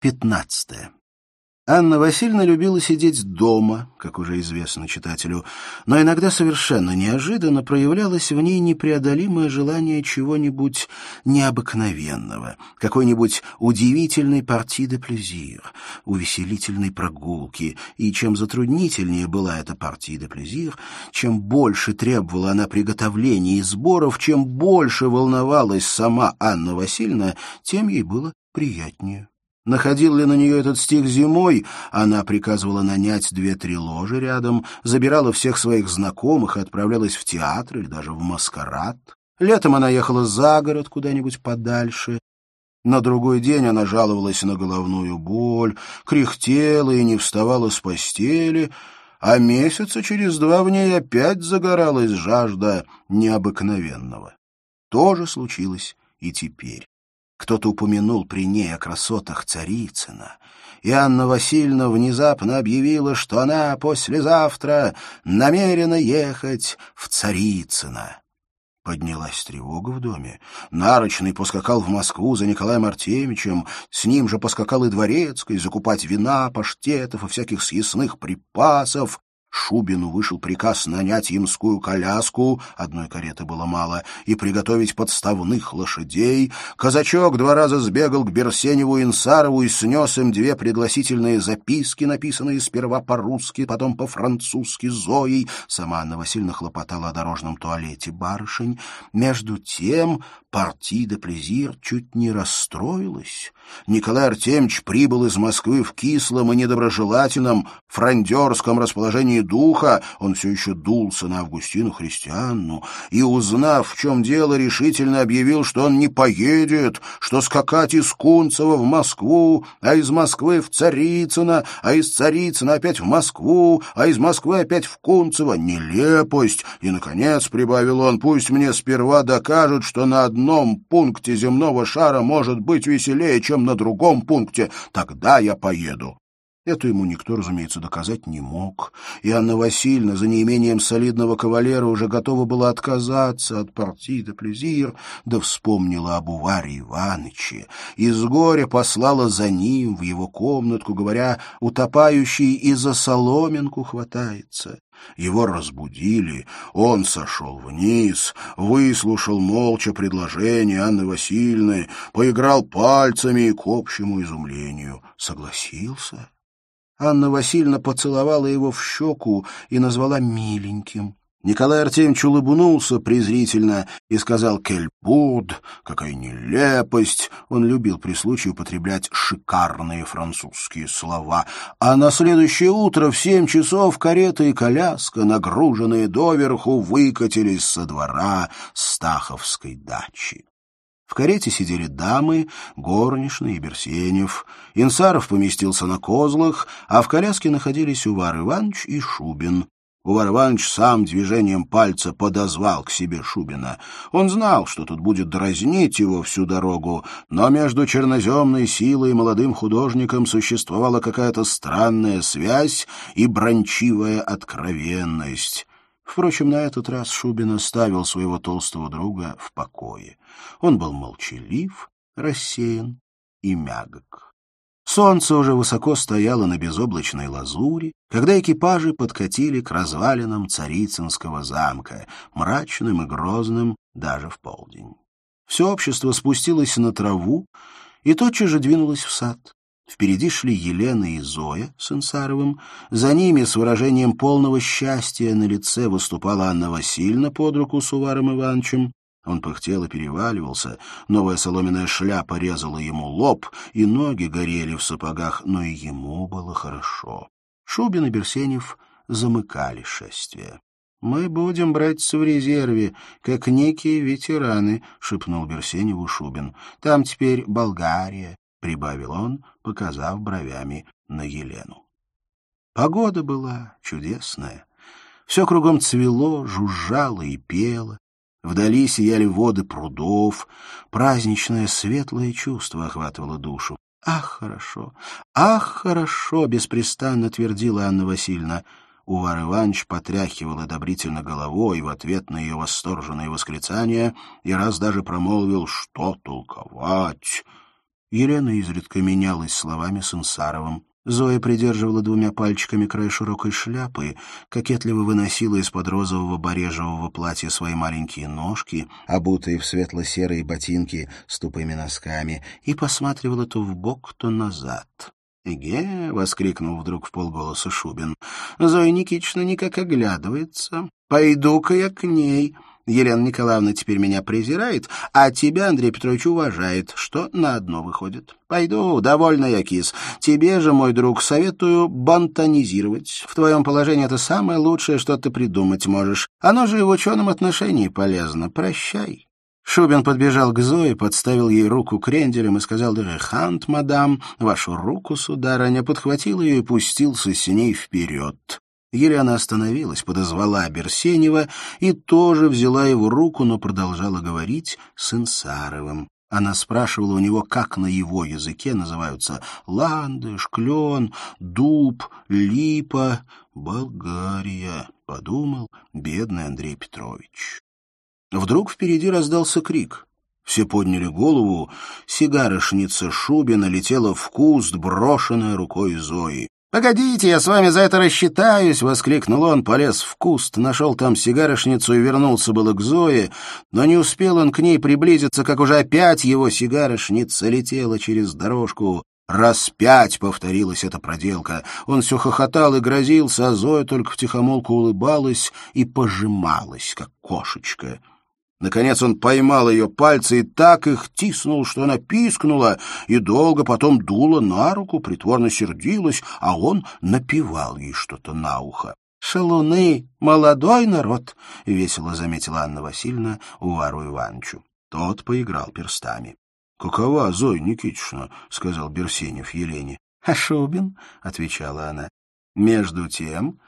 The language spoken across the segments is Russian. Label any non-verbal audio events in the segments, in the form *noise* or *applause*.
Пятнадцатое. Анна Васильевна любила сидеть дома, как уже известно читателю, но иногда совершенно неожиданно проявлялось в ней непреодолимое желание чего-нибудь необыкновенного, какой-нибудь удивительной партии де плезир, увеселительной прогулки, и чем затруднительнее была эта партия де плезир, чем больше требовала она приготовления и сборов, чем больше волновалась сама Анна Васильевна, тем ей было приятнее. Находил ли на нее этот стих зимой, она приказывала нанять две-три ложи рядом, забирала всех своих знакомых и отправлялась в театр или даже в маскарад. Летом она ехала за город куда-нибудь подальше. На другой день она жаловалась на головную боль, кряхтела и не вставала с постели, а месяца через два в ней опять загоралась жажда необыкновенного. То же случилось и теперь. Кто-то упомянул при ней о красотах Царицына, и Анна Васильевна внезапно объявила, что она послезавтра намерена ехать в Царицыно. Поднялась тревога в доме. Нарочный поскакал в Москву за Николаем Артемьевичем, с ним же поскакал и Дворецкий закупать вина, паштетов и всяких съестных припасов. Шубину вышел приказ нанять ямскую коляску, одной кареты было мало, и приготовить подставных лошадей. Казачок два раза сбегал к Берсеневу и Инсарову и снес им две пригласительные записки, написанные сперва по-русски, потом по-французски Зоей. Сама Анна Васильевна хлопотала о дорожном туалете барышень. Между тем партия де Плезир чуть не расстроилась. Николай Артемьевич прибыл из Москвы в кислом и недоброжелательном франдерском расположении духа, он все еще дулся на Августину Христианну, и, узнав, в чем дело, решительно объявил, что он не поедет, что скакать из Кунцева в Москву, а из Москвы в Царицыно, а из Царицына опять в Москву, а из Москвы опять в Кунцево — нелепость. И, наконец, прибавил он, пусть мне сперва докажут, что на одном пункте земного шара может быть веселее, чем на другом пункте, тогда я поеду. Это ему никто, разумеется, доказать не мог, и Анна Васильевна за неимением солидного кавалера уже готова была отказаться от партии де плезир, да вспомнила об Уваре Иваныче, и с горя послала за ним в его комнатку, говоря, утопающий и за соломинку хватается. Его разбудили, он сошел вниз, выслушал молча предложение Анны Васильевны, поиграл пальцами и к общему изумлению согласился. Анна Васильевна поцеловала его в щеку и назвала миленьким. Николай Артемьевич улыбнулся презрительно и сказал «Кельбуд», «Какая нелепость!» Он любил при случае употреблять шикарные французские слова. А на следующее утро в семь часов карета и коляска, нагруженные доверху, выкатились со двора Стаховской дачи. В карете сидели дамы, горничные и Берсенев. Инсаров поместился на козлах, а в коляске находились Увар Иванович и Шубин. Увар Иванович сам движением пальца подозвал к себе Шубина. Он знал, что тут будет дразнить его всю дорогу, но между черноземной силой и молодым художником существовала какая-то странная связь и брончивая откровенность. Впрочем, на этот раз Шубин оставил своего толстого друга в покое. Он был молчалив, рассеян и мягок. Солнце уже высоко стояло на безоблачной лазури, когда экипажи подкатили к развалинам Царицынского замка, мрачным и грозным даже в полдень. Все общество спустилось на траву и тотчас же двинулось в сад. Впереди шли Елена и Зоя с Инсаровым. За ними с выражением полного счастья на лице выступала Анна Васильевна под руку с Уваром Ивановичем. Он пыхтел и переваливался, новая соломенная шляпа резала ему лоб, и ноги горели в сапогах, но и ему было хорошо. Шубин и Берсенев замыкали шествие. — Мы будем брать в резерве, как некие ветераны, — шепнул Берсеневу Шубин. — Там теперь Болгария, — прибавил он, показав бровями на Елену. Погода была чудесная. Все кругом цвело, жужжало и пело. Вдали сияли воды прудов. Праздничное светлое чувство охватывало душу. «Ах, хорошо! Ах, хорошо!» — беспрестанно твердила Анна Васильевна. Увар Иванович потряхивал одобрительно головой в ответ на ее восторженные восклицания и раз даже промолвил «Что толковать?» Елена изредка менялась словами с Инсаровым. Зоя придерживала двумя пальчиками край широкой шляпы, кокетливо выносила из-под розового барежевого платья свои маленькие ножки, обутые в светло-серые ботинки с тупыми носками, и посматривала то в бок, то назад. «Эге!» — воскликнул вдруг в полголоса Шубин. «Зоя Никитична никак оглядывается. Пойду-ка я к ней». Елена Николаевна теперь меня презирает, а тебя, Андрей Петрович, уважает, что на одно выходит. Пойду, довольно я, кис. Тебе же, мой друг, советую бантонизировать. В твоем положении это самое лучшее, что ты придумать можешь. Оно же и в ученом отношении полезно. Прощай. Шубин подбежал к Зое, подставил ей руку кренделем и сказал «Дерехант, мадам, вашу руку, сударыня», подхватил ее и пустился с ней вперед. Елена остановилась, подозвала Берсенева и тоже взяла его руку, но продолжала говорить с Инсаровым. Она спрашивала у него, как на его языке называются ландыш, клен, дуб, липа, Болгария, подумал бедный Андрей Петрович. Вдруг впереди раздался крик. Все подняли голову. Сигарышница Шубина летела в куст, брошенная рукой Зои. «Погодите, я с вами за это рассчитаюсь!» — воскликнул он, полез в куст, нашел там сигарошницу и вернулся было к Зое, но не успел он к ней приблизиться, как уже опять его сигарошница летела через дорожку. Раз пять повторилась эта проделка. Он все хохотал и грозился, а Зоя только втихомолку улыбалась и пожималась, как кошечка. Наконец он поймал ее пальцы и так их тиснул, что она пискнула, и долго потом дула на руку, притворно сердилась, а он напевал ей что-то на ухо. «Шалуны, молодой народ!» — весело заметила Анна Васильевна Увару Ивановичу. Тот поиграл перстами. «Какова, Зоя Никитична?» — сказал Берсенев Елене. «А Шубин?» — отвечала она. Между тем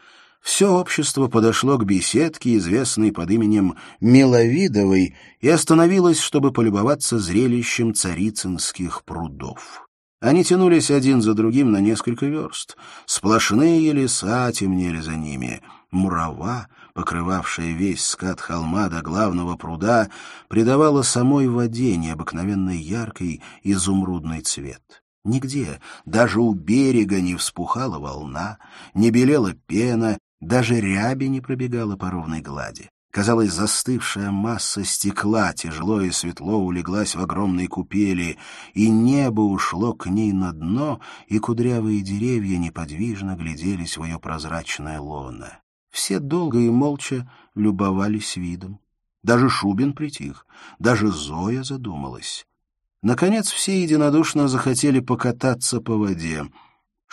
все общество подошло к беседке, известной под именем Миловидовой, и остановилось, чтобы полюбоваться зрелищем царицынских прудов. Они тянулись один за другим на несколько верст. Сплошные леса темнели за ними. Мурава, покрывавшая весь скат холма до главного пруда, придавала самой воде необыкновенно яркий изумрудный цвет. Нигде, даже у берега, не вспухала волна, не белела пена, даже ряби не пробегала по ровной глади. Казалось, застывшая масса стекла тяжело и светло улеглась в огромной купели, и небо ушло к ней на дно, и кудрявые деревья неподвижно гляделись в ее прозрачное лоно. Все долго и молча любовались видом. Даже Шубин притих, даже Зоя задумалась. Наконец все единодушно захотели покататься по воде —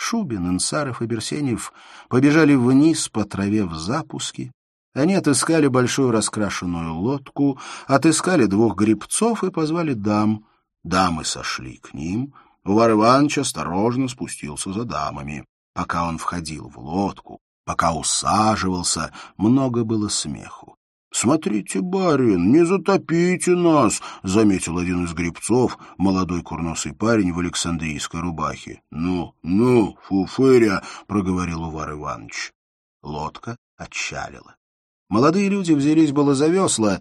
Шубин, Инсаров и Берсенев побежали вниз по траве в запуске. Они отыскали большую раскрашенную лодку, отыскали двух грибцов и позвали дам. Дамы сошли к ним. Увар Иванович осторожно спустился за дамами. Пока он входил в лодку, пока усаживался, много было смеху. «Смотрите, барин, не затопите нас!» — заметил один из грибцов, молодой курносый парень в Александрийской рубахе. «Ну, ну, фуфыря!» — проговорил Увар Иванович. Лодка отчалила. Молодые люди взялись было за весла,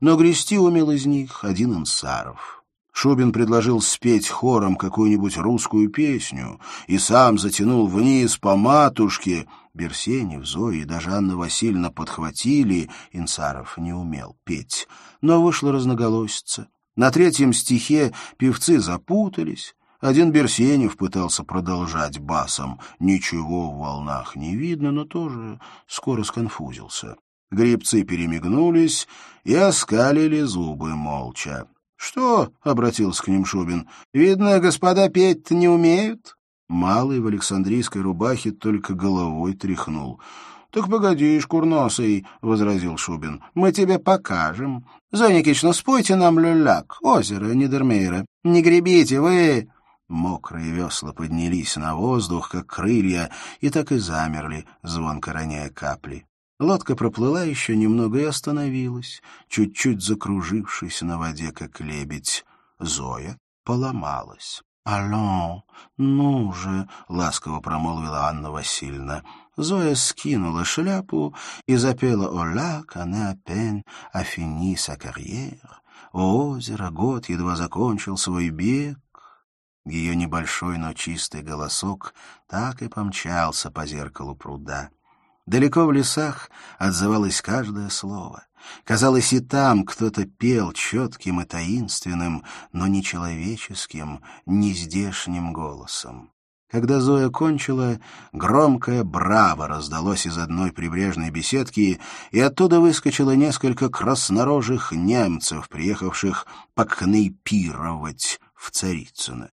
но грести умел из них один инсаров. Шубин предложил спеть хором какую-нибудь русскую песню и сам затянул вниз по матушке — Берсенев, Зоя и даже Анна Васильевна подхватили, Инсаров не умел петь, но вышла разноголосица. На третьем стихе певцы запутались, один Берсенев пытался продолжать басом. Ничего в волнах не видно, но тоже скоро сконфузился. Гребцы перемигнулись и оскалили зубы молча. — Что? — обратился к ним Шубин. — Видно, господа петь не умеют? Малый в Александрийской рубахе только головой тряхнул. — Так погодишь, курносый, — возразил Шубин, — мы тебе покажем. Зоникич, ну спойте нам люляк, озеро Нидермейра. Не гребите вы! Мокрые весла поднялись на воздух, как крылья, и так и замерли, звонко роняя капли. Лодка проплыла еще немного и остановилась, чуть-чуть закружившись на воде, как лебедь. Зоя поломалась. «Алло, ну же!» — ласково промолвила Анна Васильевна. Зоя скинула шляпу и запела «Ола, кане пен, афини са карьер». Озеро, год едва закончил свой бег. Ее небольшой, но чистый голосок так и помчался по зеркалу пруда. Далеко в лесах отзывалось каждое слово. Казалось, и там кто-то пел четким и таинственным, но не человеческим, не здешним голосом. Когда Зоя кончила, громкое «Браво!» раздалось из одной прибрежной беседки, и оттуда выскочило несколько краснорожих немцев, приехавших покнейпировать в Царицыно.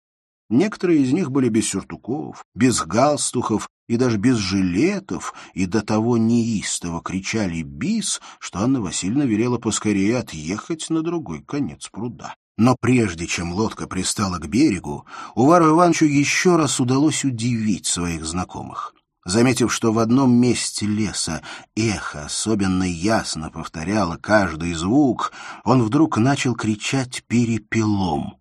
Некоторые из них были без сюртуков, без галстухов и даже без жилетов, и до того неистово кричали «бис», что Анна Васильевна велела поскорее отъехать на другой конец пруда. Но прежде чем лодка пристала к берегу, Увару Ивановичу еще раз удалось удивить своих знакомых. Заметив, что в одном месте леса эхо особенно ясно повторяло каждый звук, он вдруг начал кричать перепелом.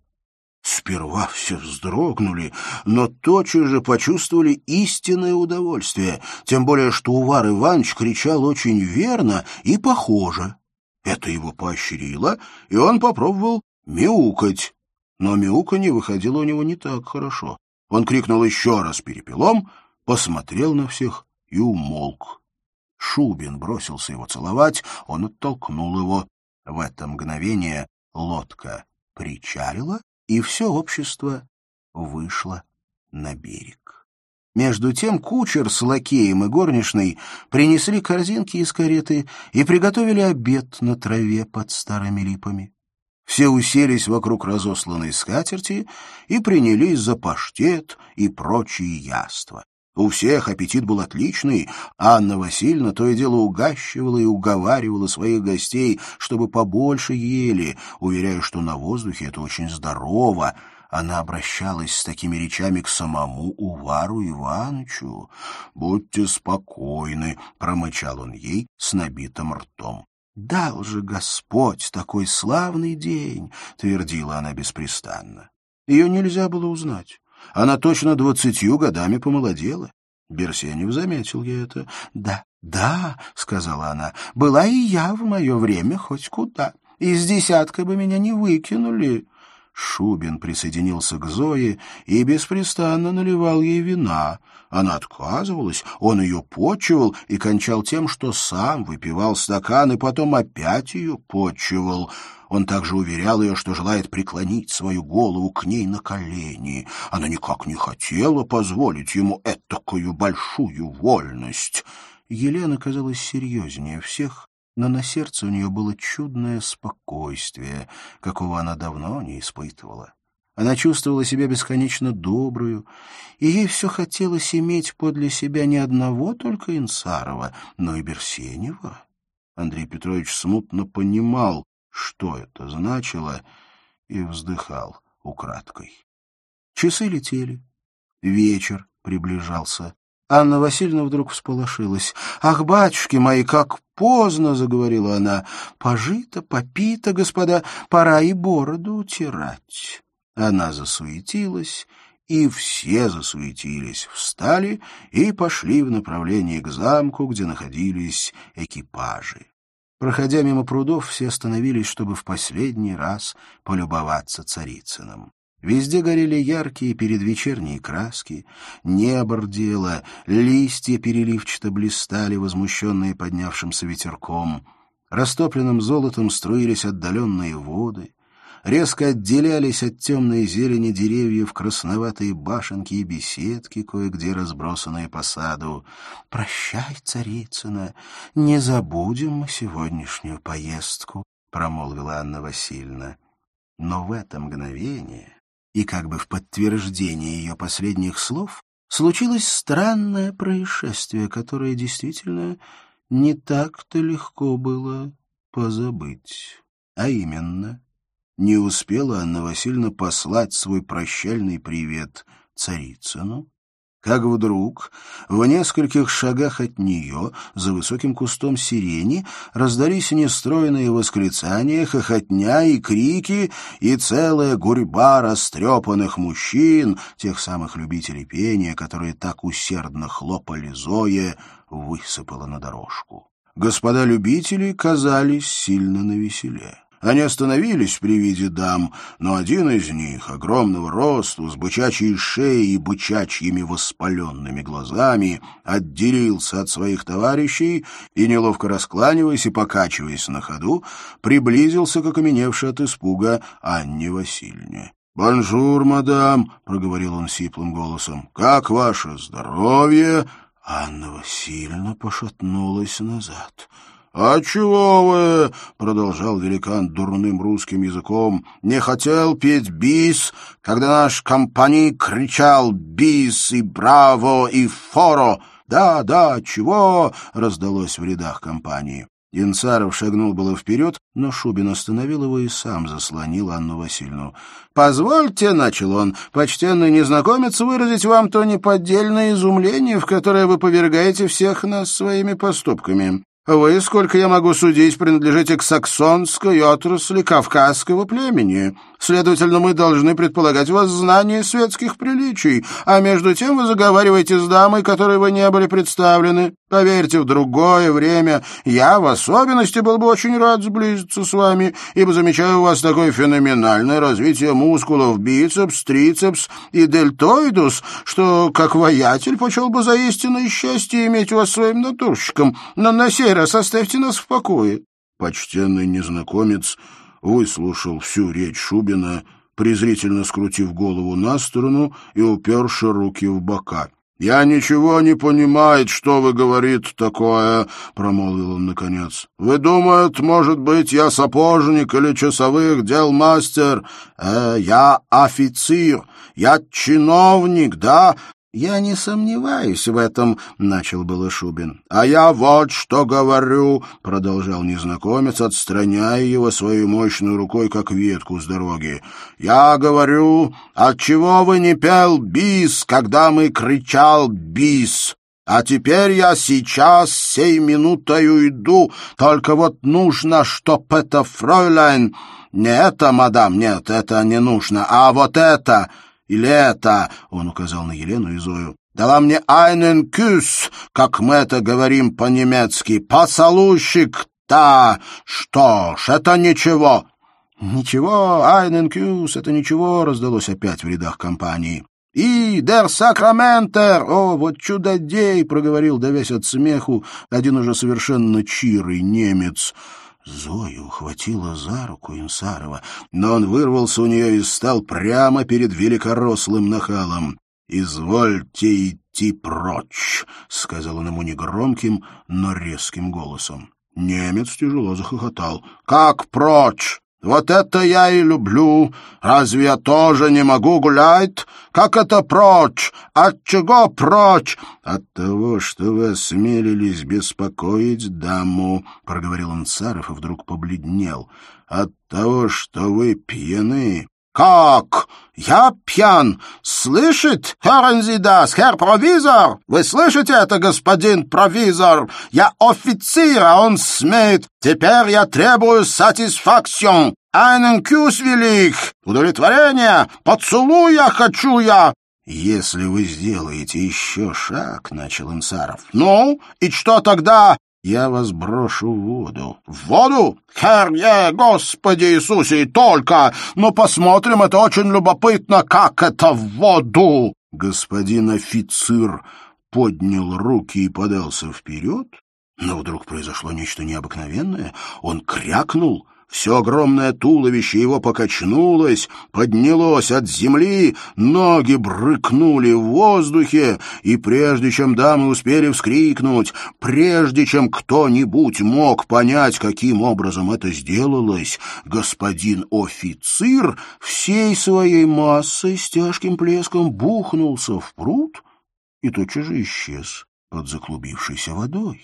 Сперва все вздрогнули, но тотчас же почувствовали истинное удовольствие, тем более что Увар Иванович кричал очень верно и похоже. Это его поощрило, и он попробовал мяукать. Но мяуканье выходило у него не так хорошо. Он крикнул еще раз перепелом, посмотрел на всех и умолк. Шубин бросился его целовать, он оттолкнул его. В это мгновение лодка причалила, и все общество вышло на берег. Между тем кучер с лакеем и горничной принесли корзинки из кареты и приготовили обед на траве под старыми липами. Все уселись вокруг разосланной скатерти и принялись за паштет и прочие яства. У всех аппетит был отличный, Анна Васильевна то и дело угащивала и уговаривала своих гостей, чтобы побольше ели, уверяя, что на воздухе это очень здорово. Она обращалась с такими речами к самому Увару Ивановичу. «Будьте спокойны», — промычал он ей с набитым ртом. «Дал же Господь такой славный день», — твердила она беспрестанно. Ее нельзя было узнать. Она точно двадцатью годами помолодела. Берсенев заметил ей это. «Да, да», — сказала она, — «была и я в мое время хоть куда. Из десятка бы меня не выкинули». Шубин присоединился к Зое и беспрестанно наливал ей вина. Она отказывалась, он ее почивал и кончал тем, что сам выпивал стакан и потом опять ее почивал. Он также уверял ее, что желает преклонить свою голову к ней на колени. Она никак не хотела позволить ему этакую большую вольность. Елена казалась серьезнее всех но на сердце у нее было чудное спокойствие, какого она давно не испытывала. Она чувствовала себя бесконечно добрую, и ей все хотелось иметь подле себя не одного только Инсарова, но и Берсенева. Андрей Петрович смутно понимал, что это значило, и вздыхал украдкой. Часы летели. Вечер приближался. Анна Васильевна вдруг всполошилась. «Ах, батюшки мои, как поздно!» — заговорила она. «Пожито, попито, господа, пора и бороду утирать». Она засуетилась, и все засуетились, встали и пошли в направлении к замку, где находились экипажи. Проходя мимо прудов, все остановились, чтобы в последний раз полюбоваться Царицыным. Везде горели яркие передвечерние краски, небо рдело, листья переливчато блистали, возмущенные поднявшимся ветерком. Растопленным золотом струились отдаленные воды, резко отделялись от темной зелени деревьев красноватые башенки и беседки, кое-где разбросанные по саду. «Прощай, царицына, не забудем мы сегодняшнюю поездку», — промолвила Анна Васильевна. Но в это мгновение и как бы в подтверждение ее последних слов случилось странное происшествие, которое действительно не так-то легко было позабыть. А именно, не успела Анна Васильевна послать свой прощальный привет Царицыну, как вдруг в нескольких шагах от нее, за высоким кустом сирени, раздались нестроенные восклицания, хохотня и крики, и целая гурьба растрепанных мужчин, тех самых любителей пения, которые так усердно хлопали Зое, высыпала на дорожку. Господа любители казались сильно навеселе. Они остановились при виде дам, но один из них, огромного роста, с бычачьей шеей и бычачьими воспаленными глазами, отделился от своих товарищей и, неловко раскланиваясь и покачиваясь на ходу, приблизился к окаменевшей от испуга Анне Васильевне. «Bonjour, madame», — проговорил он сиплым голосом, — «как ваше здоровье?» Анна Васильевна пошатнулась назад. «А чего вы, — продолжал великан дурным русским языком, — не хотел петь бис, когда наш компани кричал бис и браво и форо? Да, да, чего?» — раздалось в рядах компании. Янцаров шагнул было вперед, но Шубин остановил его и сам заслонил Анну Васильевну. «Позвольте, — начал он, — почтенный незнакомец, выразить вам то неподдельное изумление, в которое вы повергаете всех нас своими поступками. Вы, сколько я могу судить, принадлежите к саксонской отрасли кавказского племени. Следовательно, мы должны предполагать у вас знание светских приличий, а между тем вы заговариваете с дамой, которой вы не были представлены. Поверьте, в другое время я в особенности был бы очень рад сблизиться с вами, ибо замечаю у вас такое феноменальное развитие мускулов бицепс, трицепс и дельтоидус, что, как воятель, почел бы за истинное счастье иметь вас своим натурщиком. Но на сей раз оставьте нас в покое. Почтенный незнакомец выслушал всю речь Шубина, презрительно скрутив голову на сторону и уперши руки в бока. «Я ничего не понимает, что вы говорит такое», — промолвил он наконец. «Вы думают, может быть, я сапожник или часовых дел мастер? Э, я офицер, я чиновник, да, «Я не сомневаюсь в этом», — начал было Шубин. «А я вот что говорю», — продолжал незнакомец, отстраняя его своей мощной рукой, как ветку с дороги. «Я говорю, отчего вы не пел бис, когда мы кричал бис?» А теперь я сейчас, сей минутой уйду, только вот нужно, чтоб это фройляйн... Не это, мадам, нет, это не нужно, а вот это... Или это, — он указал на Елену и Зою, — дала мне einen Kuss, как мы это говорим по-немецки, поцелуйщик, да, что ж, это ничего. Ничего, einen Kuss, это ничего, раздалось опять в рядах компании. «И, дер Сакраментер! О, вот чудодей!» — проговорил, давясь от смеху, один уже совершенно чирый немец — Зоя ухватила за руку Инсарова, но он вырвался у нее и стал прямо перед великорослым нахалом. «Извольте идти прочь», — сказал он ему негромким, но резким голосом. Немец тяжело захохотал. «Как прочь? Вот это я и люблю. Разве я тоже не могу гулять? Как это прочь? От чего прочь? От того, что вы осмелились беспокоить даму, — проговорил он Царов и вдруг побледнел. От того, что вы пьяны. «Как? Я пьян? Слышит, das, Herr Провизор? Вы слышите это, господин Провизор? Я офицер, а он смеет. Теперь я требую сатисфакцион. Einen Кюс велик. Удовлетворение. Поцелуя хочу я. «Если вы сделаете еще шаг», — начал Инсаров. «Ну, и что тогда? Я вас брошу в воду. — В воду? Херье, Господи Иисусе, и только! Но посмотрим, это очень любопытно, как это в воду! Господин офицер поднял руки и подался вперед, но вдруг произошло нечто необыкновенное. Он крякнул все огромное туловище его покачнулось, поднялось от земли, ноги брыкнули в воздухе, и прежде чем дамы успели вскрикнуть, прежде чем кто-нибудь мог понять, каким образом это сделалось, господин офицер всей своей массой с тяжким плеском бухнулся в пруд и тотчас же исчез под заклубившейся водой.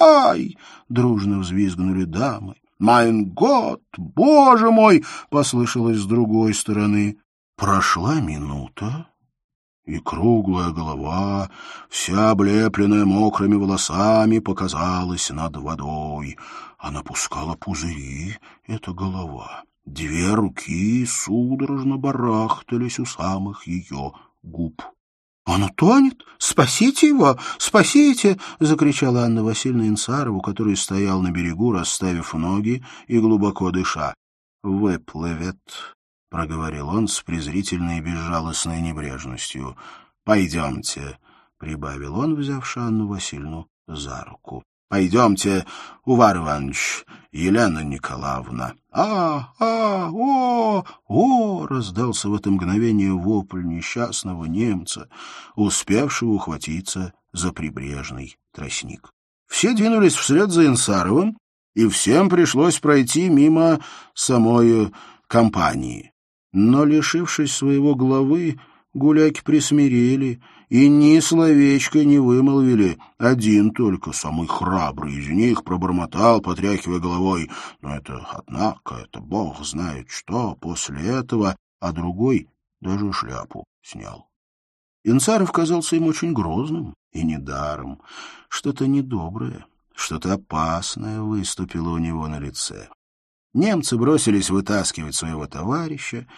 «Ай!» — дружно взвизгнули дамы. «Майн год! Боже мой!» — послышалось с другой стороны. Прошла минута, и круглая голова, вся облепленная мокрыми волосами, показалась над водой. Она пускала пузыри, эта голова. Две руки судорожно барахтались у самых ее губ. «Он утонет! Спасите его! Спасите!» — закричала Анна Васильевна Инсарову, который стоял на берегу, расставив ноги и глубоко дыша. выплывет, — проговорил он с презрительной и безжалостной небрежностью. — Пойдемте, — прибавил он, взявши Анну Васильевну за руку. — Пойдемте, Увар Иванович, Елена Николаевна. «А, а, о, о!» — раздался в это мгновение вопль несчастного немца, успевшего ухватиться за прибрежный тростник. Все двинулись вслед за Инсаровым, и всем пришлось пройти мимо самой компании. Но, лишившись своего главы, гуляки присмирели и ни словечко не вымолвили. Один только, самый храбрый из них, пробормотал, потряхивая головой. Но это, однако, это бог знает что после этого, а другой даже шляпу снял. Инцаров казался им очень грозным и недаром. Что-то недоброе, что-то опасное выступило у него на лице. Немцы бросились вытаскивать своего товарища,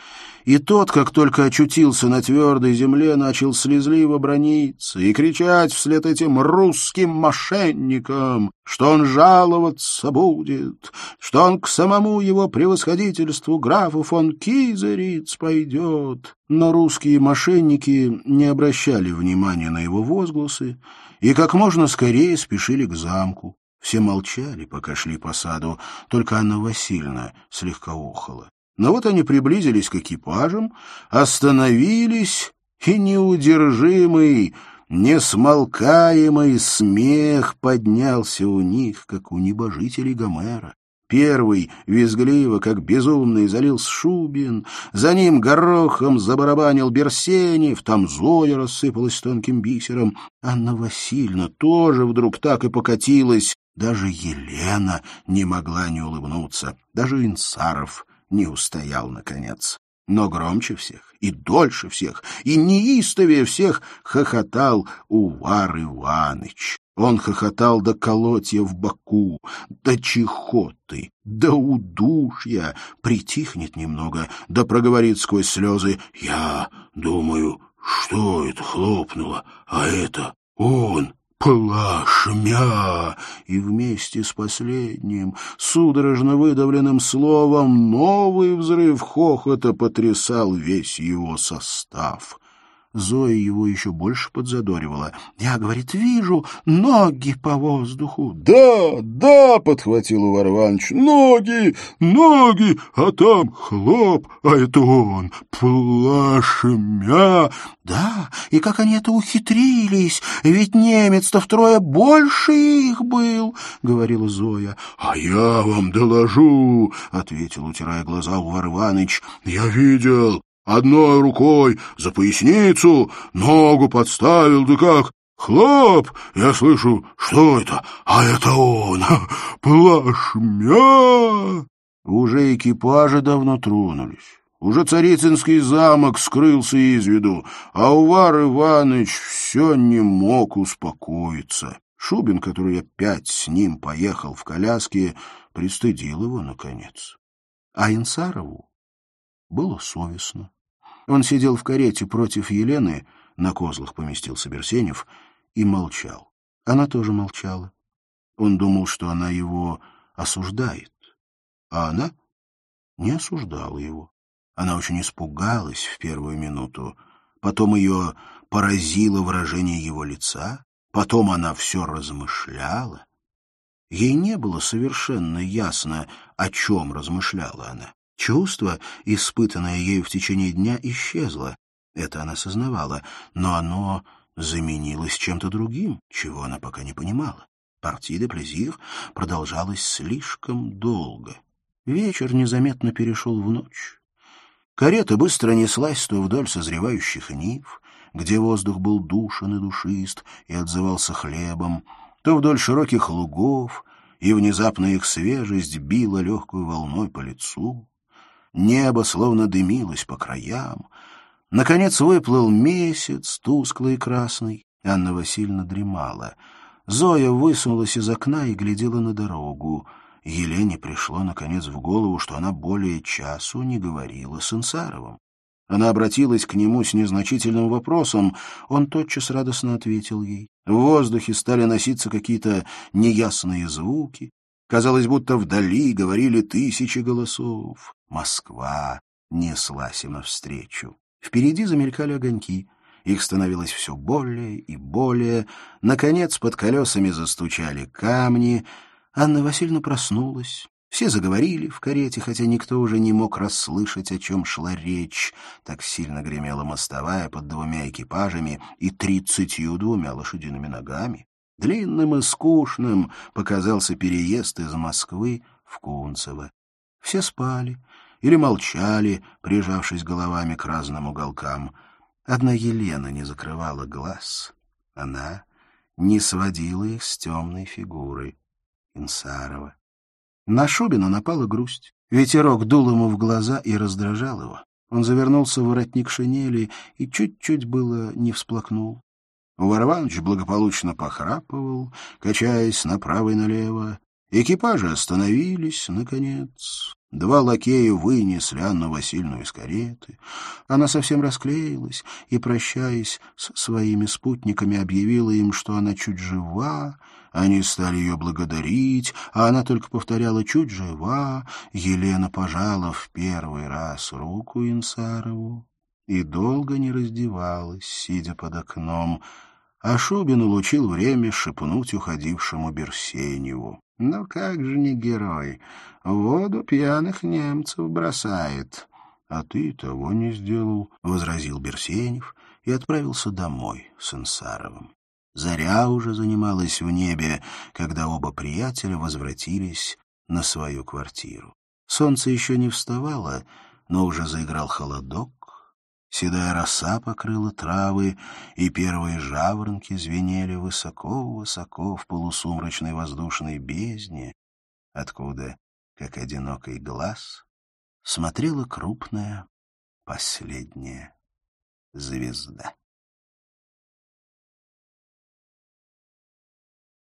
и тот, как только очутился на твердой земле, начал слезливо брониться и кричать вслед этим русским мошенникам, что он жаловаться будет, что он к самому его превосходительству графу фон Кизериц пойдет. Но русские мошенники не обращали внимания на его возгласы и как можно скорее спешили к замку. Все молчали, пока шли по саду, только Анна Васильевна слегка ухала. Но вот они приблизились к экипажам, остановились, и неудержимый, несмолкаемый смех поднялся у них, как у небожителей Гомера. Первый, визгливо, как безумный, залился Шубин, за ним горохом забарабанил Берсенев, там Зоя рассыпалась тонким бисером. Анна Васильевна тоже вдруг так и покатилась, даже Елена не могла не улыбнуться, даже Инсаров не устоял, наконец. Но громче всех, и дольше всех, и неистовее всех хохотал Увар Иваныч. Он хохотал до колотья в боку, до чехоты, до удушья, притихнет немного, да проговорит сквозь слезы «Я думаю, что это хлопнуло, а это он, плашмя!» И вместе с последним, судорожно выдавленным словом, новый взрыв хохота потрясал весь его состав. Зоя его еще больше подзадоривала. «Я, — говорит, — вижу ноги по воздуху». «Да, да!» — подхватил Увар Иванович. «Ноги, ноги, а там хлоп, а это он, плашмя!» «Да, и как они это ухитрились, ведь немец-то втрое больше их был», — говорила Зоя. «А я вам доложу», — ответил, утирая глаза Увар Иванович. «Я видел, Одной рукой за поясницу, ногу подставил, да как... Хлоп! Я слышу, что это? А это он! *laughs* Плашмя! Уже экипажи давно тронулись. Уже Царицынский замок скрылся из виду, а Увар Иваныч все не мог успокоиться. Шубин, который опять с ним поехал в коляске, пристыдил его, наконец. А Инсарову было совестно. Он сидел в карете против Елены, на козлах поместился Берсенев, и молчал. Она тоже молчала. Он думал, что она его осуждает, а она не осуждала его. Она очень испугалась в первую минуту, потом ее поразило выражение его лица, потом она все размышляла. Ей не было совершенно ясно, о чем размышляла она. Чувство, испытанное ею в течение дня, исчезло. Это она сознавала, но оно заменилось чем-то другим, чего она пока не понимала. Партия де плезир продолжалась слишком долго. Вечер незаметно перешел в ночь. Карета быстро неслась то вдоль созревающих нив, где воздух был душен и душист и отзывался хлебом, то вдоль широких лугов, и внезапно их свежесть била легкой волной по лицу. Небо словно дымилось по краям. Наконец выплыл месяц, тусклый и красный. Анна Васильевна дремала. Зоя высунулась из окна и глядела на дорогу. Елене пришло, наконец, в голову, что она более часу не говорила с Инсаровым. Она обратилась к нему с незначительным вопросом. Он тотчас радостно ответил ей. В воздухе стали носиться какие-то неясные звуки. Казалось, будто вдали говорили тысячи голосов. Москва неслась им навстречу. Впереди замелькали огоньки. Их становилось все более и более. Наконец под колесами застучали камни. Анна Васильевна проснулась. Все заговорили в карете, хотя никто уже не мог расслышать, о чем шла речь. Так сильно гремела мостовая под двумя экипажами и тридцатью двумя лошадиными ногами. Длинным и скучным показался переезд из Москвы в Кунцево. Все спали или молчали, прижавшись головами к разным уголкам. Одна Елена не закрывала глаз. Она не сводила их с темной фигуры Инсарова. На Шубина напала грусть. Ветерок дул ему в глаза и раздражал его. Он завернулся в воротник шинели и чуть-чуть было не всплакнул. Варванович благополучно похрапывал, качаясь направо и налево. Экипажи остановились, наконец. Два лакея вынесли Анну Васильевну из кареты. Она совсем расклеилась и, прощаясь с своими спутниками, объявила им, что она чуть жива. Они стали ее благодарить, а она только повторяла «чуть жива». Елена пожала в первый раз руку Инсарову и долго не раздевалась, сидя под окном, а Шубин улучил время шепнуть уходившему Берсеневу. «Ну как же не герой? Воду пьяных немцев бросает». «А ты того не сделал», — возразил Берсенев и отправился домой с Инсаровым. Заря уже занималась в небе, когда оба приятеля возвратились на свою квартиру. Солнце еще не вставало, но уже заиграл холодок, Седая роса покрыла травы, и первые жаворонки звенели высоко-высоко в полусумрачной воздушной бездне, откуда, как одинокий глаз, смотрела крупная последняя звезда.